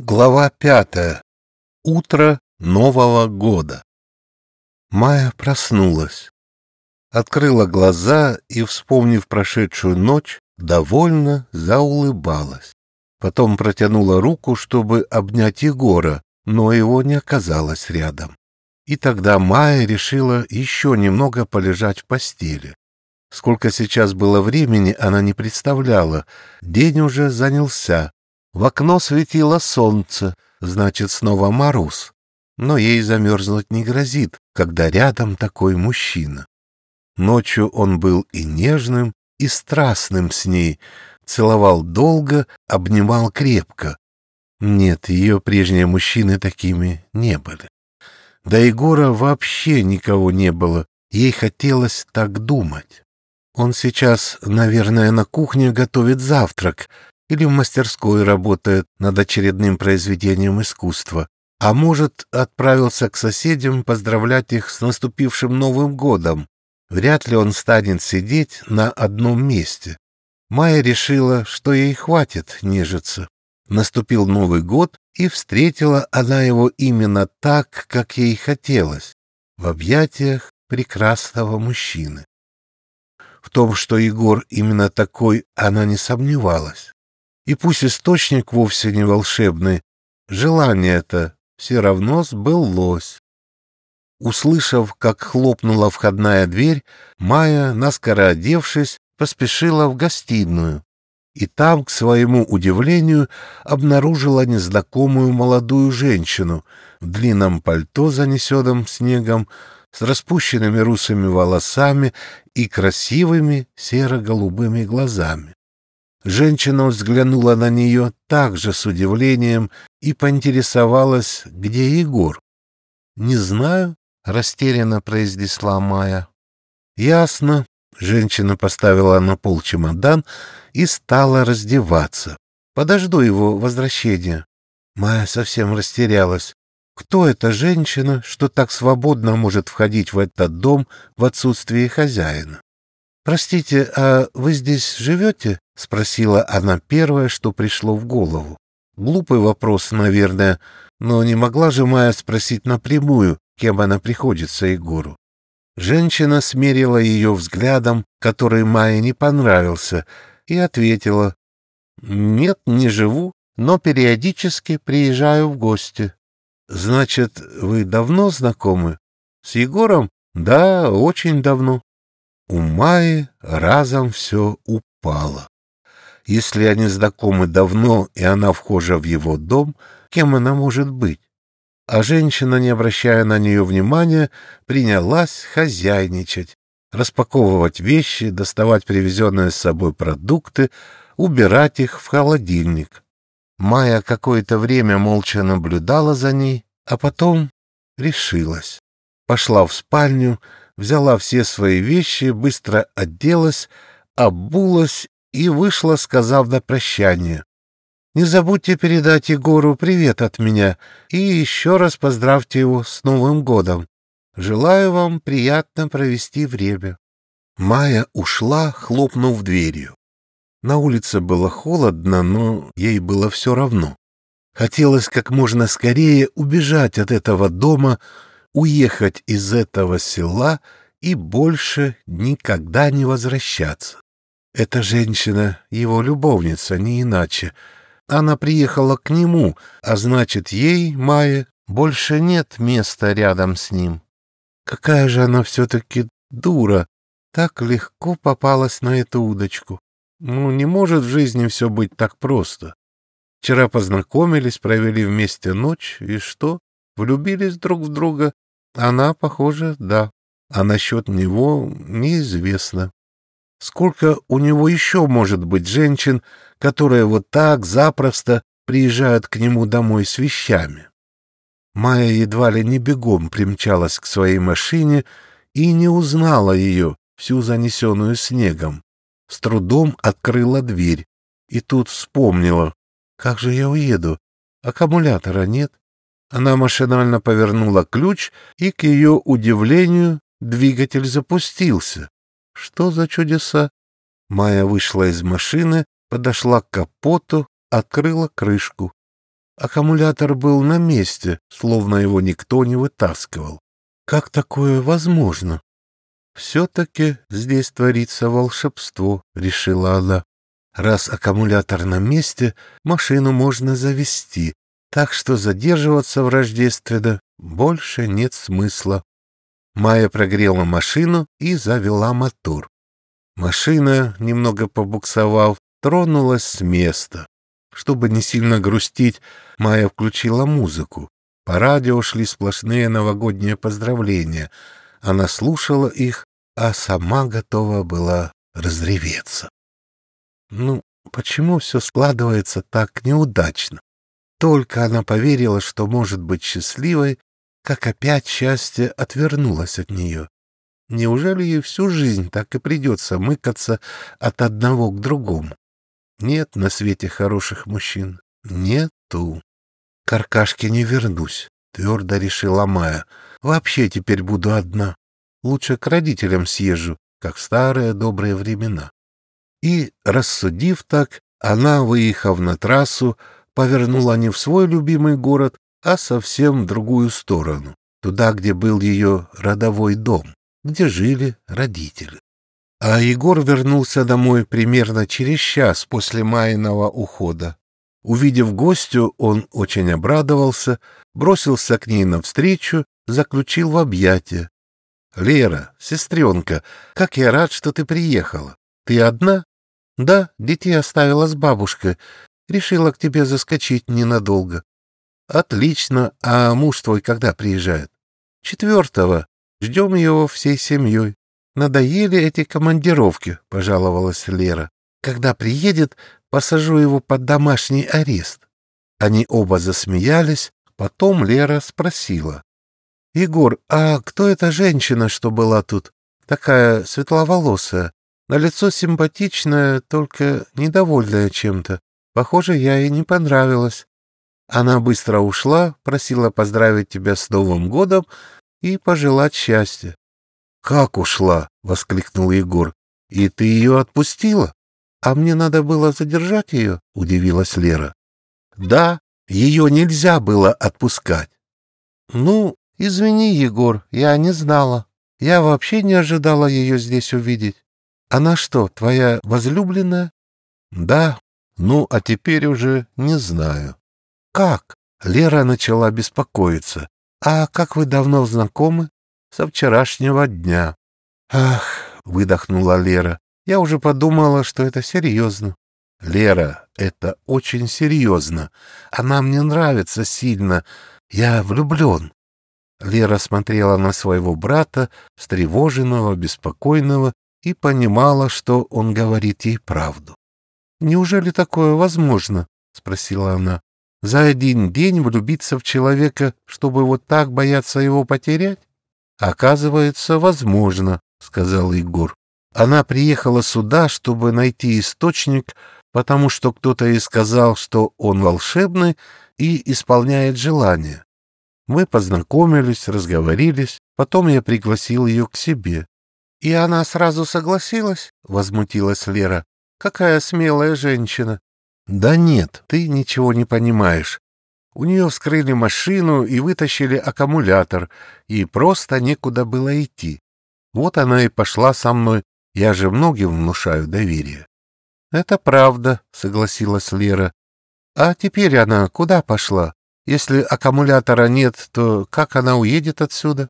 Глава пятая. Утро Нового года. Майя проснулась. Открыла глаза и, вспомнив прошедшую ночь, довольно заулыбалась. Потом протянула руку, чтобы обнять Егора, но его не оказалось рядом. И тогда Майя решила еще немного полежать в постели. Сколько сейчас было времени, она не представляла. День уже занялся, в окно светило солнце, значит, снова мороз. Но ей замерзнуть не грозит, когда рядом такой мужчина. Ночью он был и нежным, и страстным с ней, целовал долго, обнимал крепко. Нет, ее прежние мужчины такими не были. Да Егора вообще никого не было, ей хотелось так думать. Он сейчас, наверное, на кухне готовит завтрак, или в мастерской работает над очередным произведением искусства, а может, отправился к соседям поздравлять их с наступившим Новым годом. Вряд ли он станет сидеть на одном месте. Майя решила, что ей хватит нежиться. Наступил Новый год, и встретила она его именно так, как ей хотелось, в объятиях прекрасного мужчины. В том, что Егор именно такой, она не сомневалась. И пусть источник вовсе не волшебный, желание это все равно сбылось. Услышав, как хлопнула входная дверь, Майя, наскоро одевшись, поспешила в гостиную. И там, к своему удивлению, обнаружила незнакомую молодую женщину в длинном пальто, занесенном снегом, с распущенными русыми волосами и красивыми серо-голубыми глазами. Женщина взглянула на нее также с удивлением и поинтересовалась, где Егор. «Не знаю», — растерянно произнесла Майя. «Ясно». Женщина поставила на пол чемодан и стала раздеваться. «Подожду его возвращения». Майя совсем растерялась. Кто эта женщина, что так свободно может входить в этот дом в отсутствие хозяина? «Простите, а вы здесь живете?» — спросила она первое, что пришло в голову. Глупый вопрос, наверное, но не могла же Майя спросить напрямую, кем она приходится Егору. Женщина смерила ее взглядом, который Майе не понравился, и ответила, «Нет, не живу, но периодически приезжаю в гости». «Значит, вы давно знакомы?» «С Егором?» «Да, очень давно». У Майи разом все упало. Если они знакомы давно, и она вхожа в его дом, кем она может быть? А женщина, не обращая на нее внимания, принялась хозяйничать, распаковывать вещи, доставать привезенные с собой продукты, убирать их в холодильник. Майя какое-то время молча наблюдала за ней, а потом решилась. Пошла в спальню, взяла все свои вещи, быстро оделась, обулась и вышла, сказав на прощание. «Не забудьте передать Егору привет от меня и еще раз поздравьте его с Новым годом. Желаю вам приятно провести время». Майя ушла, хлопнув дверью. На улице было холодно, но ей было все равно. Хотелось как можно скорее убежать от этого дома, уехать из этого села и больше никогда не возвращаться. Эта женщина — его любовница, не иначе. Она приехала к нему, а значит, ей, Майе, больше нет места рядом с ним. Какая же она все-таки дура, так легко попалась на эту удочку. Ну, не может в жизни все быть так просто. Вчера познакомились, провели вместе ночь, и что? Влюбились друг в друга? Она, похоже, да. А насчет него неизвестно. Сколько у него еще может быть женщин, которые вот так запросто приезжают к нему домой с вещами? Майя едва ли не бегом примчалась к своей машине и не узнала ее, всю занесенную снегом. С трудом открыла дверь и тут вспомнила, как же я уеду, аккумулятора нет. Она машинально повернула ключ, и, к ее удивлению, двигатель запустился. Что за чудеса? Майя вышла из машины, подошла к капоту, открыла крышку. аккумулятор был на месте, словно его никто не вытаскивал. Как такое возможно? Все-таки здесь творится волшебство, решила она. Раз аккумулятор на месте, машину можно завести, так что задерживаться в Рождественно больше нет смысла. Майя прогрела машину и завела мотор. Машина, немного побуксовав, тронулась с места. Чтобы не сильно грустить, Майя включила музыку. По радио шли сплошные новогодние поздравления. Она слушала их, а сама готова была разреветься. Ну, почему все складывается так неудачно? Только она поверила, что может быть счастливой, как опять счастье отвернулось от нее. Неужели ей всю жизнь так и придется мыкаться от одного к другому? Нет на свете хороших мужчин. Нету. К не вернусь, твердо решила Майя. Вообще теперь буду одна. Лучше к родителям съезжу, как в старые добрые времена. И, рассудив так, она, выехав на трассу, повернула не в свой любимый город, а совсем в другую сторону, туда, где был ее родовой дом, где жили родители. А Егор вернулся домой примерно через час после Майиного ухода. Увидев гостю, он очень обрадовался, бросился к ней навстречу, заключил в объятия. — Лера, сестренка, как я рад, что ты приехала. Ты одна? — Да, детей оставила с бабушкой. Решила к тебе заскочить ненадолго. — Отлично. А муж твой когда приезжает? — Четвертого. Ждем его всей семьей. Надоели эти командировки, — пожаловалась Лера. Когда приедет, посажу его под домашний арест. Они оба засмеялись, потом Лера спросила. — Егор, а кто эта женщина, что была тут? Такая светловолосая, на лицо симпатичная, только недовольная чем-то. Похоже, я ей не понравилась. Она быстро ушла, просила поздравить тебя с Новым годом и пожелать счастья. «Как ушла?» — воскликнул Егор. «И ты ее отпустила? А мне надо было задержать ее?» — удивилась Лера. «Да, ее нельзя было отпускать». «Ну, извини, Егор, я не знала. Я вообще не ожидала ее здесь увидеть. Она что, твоя возлюбленная?» «Да, ну, а теперь уже не знаю». «Как?» — Лера начала беспокоиться. «А как вы давно знакомы?» со вчерашнего дня. Ах, выдохнула Лера. Я уже подумала, что это серьезно. Лера, это очень серьезно. Она мне нравится сильно. Я влюблен. Лера смотрела на своего брата, встревоженного, беспокойного, и понимала, что он говорит ей правду. «Неужели такое возможно?» — спросила она. «За один день влюбиться в человека, чтобы вот так бояться его потерять?» Оказывается, возможно, сказал Егор. Она приехала сюда, чтобы найти источник, потому что кто-то ей сказал, что он волшебный и исполняет желания. Мы познакомились, разговорились, потом я пригласил ее к себе. — И она сразу согласилась? — возмутилась Лера. — Какая смелая женщина! — Да нет, ты ничего не понимаешь. У нее вскрыли машину и вытащили аккумулятор, и просто некуда было идти. Вот она и пошла со мной, я же многим внушаю доверие. — Это правда, — согласилась Лера. — А теперь она куда пошла? Если аккумулятора нет, то как она уедет отсюда?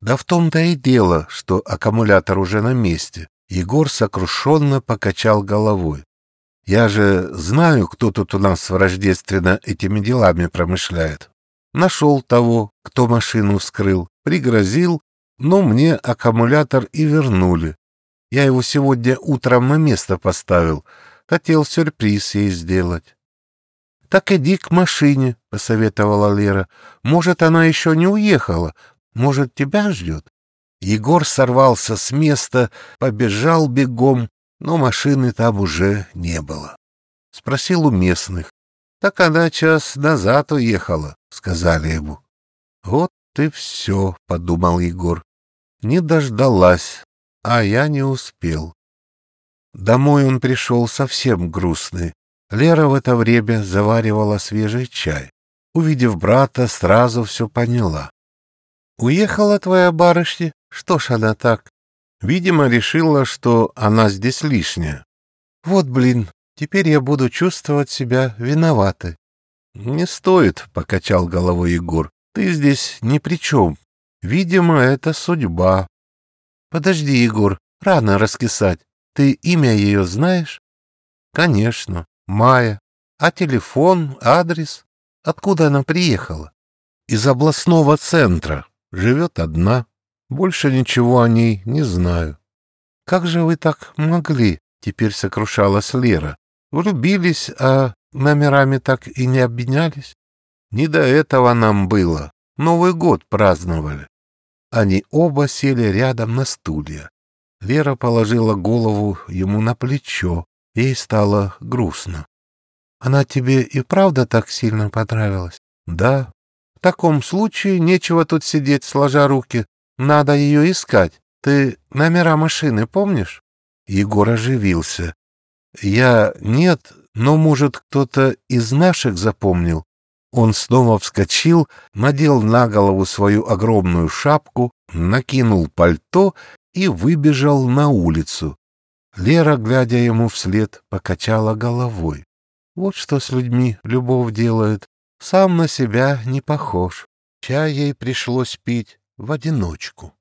Да в том-то и дело, что аккумулятор уже на месте. Егор сокрушенно покачал головой. Я же знаю, кто тут у нас в Рождественно этими делами промышляет. Нашел того, кто машину вскрыл, пригрозил, но мне аккумулятор и вернули. Я его сегодня утром на место поставил. Хотел сюрприз ей сделать. — Так иди к машине, — посоветовала Лера. — Может, она еще не уехала. Может, тебя ждет? Егор сорвался с места, побежал бегом, но машины там уже не было. Спросил у местных. Так она час назад уехала, сказали ему. Вот ты все, подумал Егор. Не дождалась, а я не успел. Домой он пришел совсем грустный. Лера в это время заваривала свежий чай. Увидев брата, сразу все поняла. «Уехала твоя барышня? Что ж она так?» Видимо, решила, что она здесь лишняя. «Вот блин, теперь я буду чувствовать себя виноватой». «Не стоит», — покачал головой Егор. «Ты здесь ни при чем. Видимо, это судьба». «Подожди, Егор, рано раскисать. Ты имя ее знаешь?» «Конечно, Майя. А телефон, адрес?» Откуда она приехала? Из областного центра. Живет одна. Больше ничего о ней не знаю. Как же вы так могли? Теперь сокрушалась Лера. Влюбились, а номерами так и не обменялись? Не до этого нам было. Новый год праздновали. Они оба сели рядом на стулья. Лера положила голову ему на плечо. Ей стало грустно. Она тебе и правда так сильно понравилась? Да. В таком случае нечего тут сидеть, сложа руки. Надо ее искать. Ты номера машины помнишь? Егор оживился. Я нет, но, может, кто-то из наших запомнил. Он снова вскочил, надел на голову свою огромную шапку, накинул пальто и выбежал на улицу. Лера, глядя ему вслед, покачала головой. Вот что с людьми любовь делает. Сам на себя не похож. Чай ей пришлось пить в одиночку.